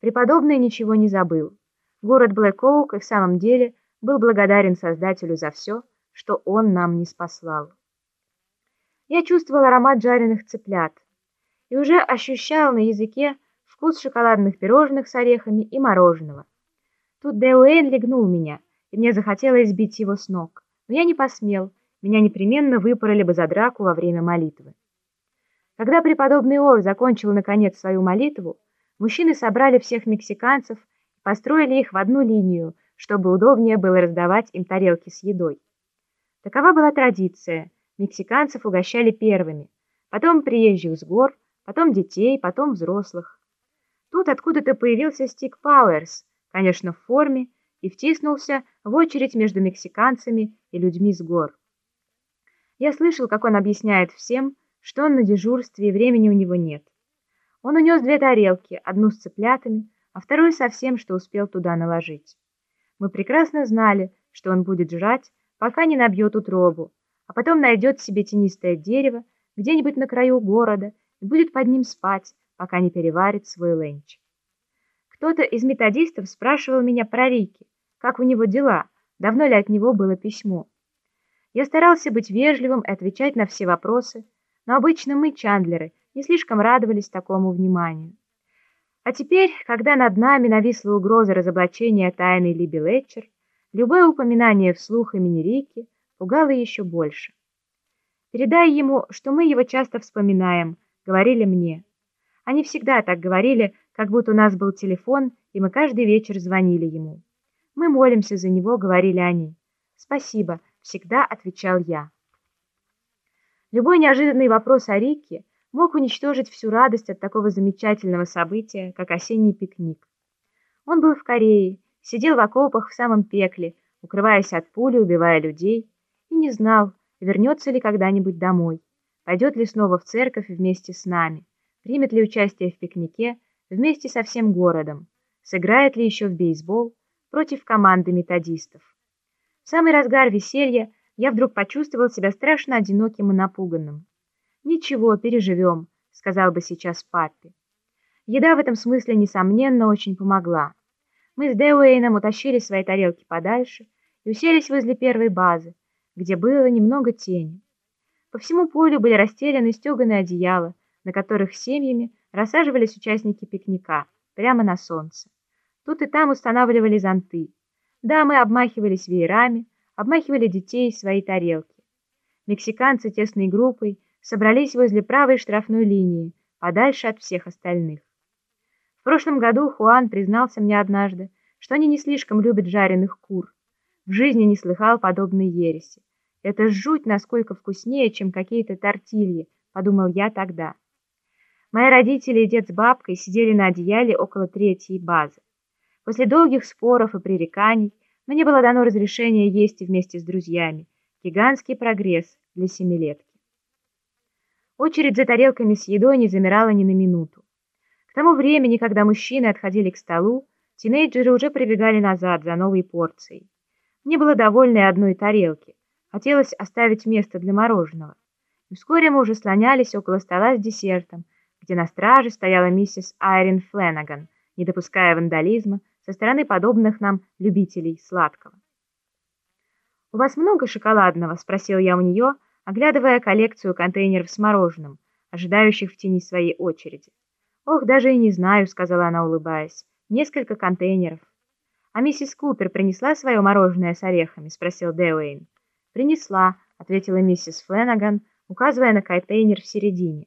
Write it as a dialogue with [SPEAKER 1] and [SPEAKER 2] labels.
[SPEAKER 1] Преподобный ничего не забыл. Город Блэк-Оук и в самом деле был благодарен Создателю за все, что он нам не спаслал. Я чувствовал аромат жареных цыплят и уже ощущал на языке вкус шоколадных пирожных с орехами и мороженого. Тут Дэуэйн легнул меня, и мне захотелось сбить его с ног, но я не посмел, меня непременно выпороли бы за драку во время молитвы. Когда преподобный Ор закончил наконец свою молитву, мужчины собрали всех мексиканцев построили их в одну линию, чтобы удобнее было раздавать им тарелки с едой. Такова была традиция. Мексиканцев угощали первыми, потом приезжих с гор, потом детей, потом взрослых. Тут откуда-то появился Стик Пауэрс, конечно, в форме, и втиснулся в очередь между мексиканцами и людьми с гор. Я слышал, как он объясняет всем, что он на дежурстве и времени у него нет. Он унес две тарелки, одну с цыплятами, а вторую со всем, что успел туда наложить. Мы прекрасно знали, что он будет жрать, пока не набьет утробу, а потом найдет себе тенистое дерево где-нибудь на краю города и будет под ним спать, пока не переварит свой ленч. Кто-то из методистов спрашивал меня про Рики, как у него дела, давно ли от него было письмо. Я старался быть вежливым и отвечать на все вопросы, но обычно мы, Чандлеры, не слишком радовались такому вниманию. А теперь, когда над нами нависла угроза разоблачения тайны Либи Летчер, любое упоминание вслух имени Рики пугало еще больше. «Передай ему, что мы его часто вспоминаем», — говорили мне. Они всегда так говорили, как будто у нас был телефон, и мы каждый вечер звонили ему. «Мы молимся за него», — говорили они. «Спасибо», — всегда отвечал я. Любой неожиданный вопрос о Рике мог уничтожить всю радость от такого замечательного события, как осенний пикник. Он был в Корее, сидел в окопах в самом пекле, укрываясь от пули, убивая людей, и не знал, вернется ли когда-нибудь домой, пойдет ли снова в церковь вместе с нами, примет ли участие в пикнике вместе со всем городом, сыграет ли еще в бейсбол против команды методистов. В самый разгар веселья я вдруг почувствовал себя страшно одиноким и напуганным. «Ничего, переживем», — сказал бы сейчас папе. Еда в этом смысле, несомненно, очень помогла. Мы с Дэуэйном утащили свои тарелки подальше и уселись возле первой базы, где было немного тени. По всему полю были расстелены стеганые одеяла, на которых семьями рассаживались участники пикника, прямо на солнце. Тут и там устанавливали зонты. Да, мы обмахивались веерами, обмахивали детей свои тарелки. Мексиканцы тесной группой собрались возле правой штрафной линии, подальше от всех остальных. В прошлом году Хуан признался мне однажды, что они не слишком любят жареных кур. В жизни не слыхал подобной ереси. Это жуть насколько вкуснее, чем какие-то тортильи, подумал я тогда. Мои родители и дед с бабкой сидели на одеяле около третьей базы. После долгих споров и пререканий мне было дано разрешение есть вместе с друзьями. Гигантский прогресс для семилетки. Очередь за тарелками с едой не замирала ни на минуту. К тому времени, когда мужчины отходили к столу, тинейджеры уже прибегали назад за новой порцией. Мне было довольно и одной тарелки. Хотелось оставить место для мороженого. И вскоре мы уже слонялись около стола с десертом, где на страже стояла миссис Айрин Фленаган, не допуская вандализма, со стороны подобных нам любителей сладкого. «У вас много шоколадного?» – спросил я у нее, оглядывая коллекцию контейнеров с мороженым, ожидающих в тени своей очереди. «Ох, даже и не знаю», – сказала она, улыбаясь. «Несколько контейнеров». «А миссис Купер принесла свое мороженое с орехами?» – спросил Дэуэйн. «Принесла», – ответила миссис Фленаган, указывая на контейнер в середине.